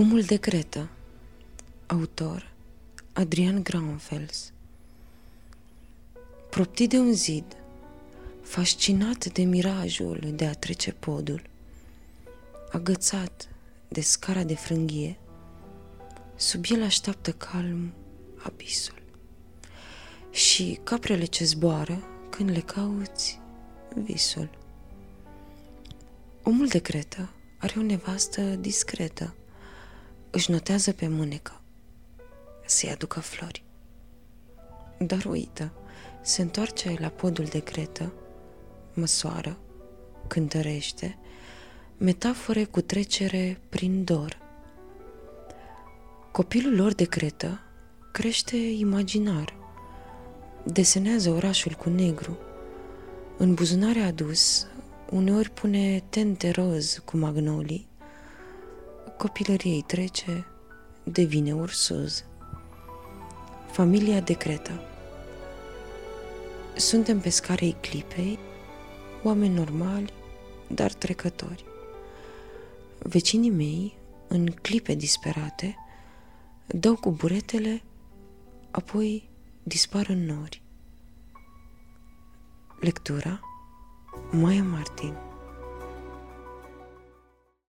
Omul de Cretă Autor Adrian Graunfels Proptit de un zid, fascinat de mirajul de a trece podul, agățat de scara de frânghie, sub el așteaptă calm abisul. Și caprele ce zboară când le cauți visul. Omul de Cretă are o nevastă discretă, își notează pe mânecă să-i aducă flori. Dar uită, se întoarce la podul de cretă, măsoară, cântărește, metafore cu trecere prin dor. Copilul lor de cretă crește imaginar, desenează orașul cu negru, în buzunare adus, uneori pune tente roz cu magnolii, copilăriei trece, devine ursuz. Familia decretă. Suntem pe scarei clipei, oameni normali, dar trecători. Vecinii mei, în clipe disperate, dau cu buretele, apoi dispar în nori. Lectura Maia Martin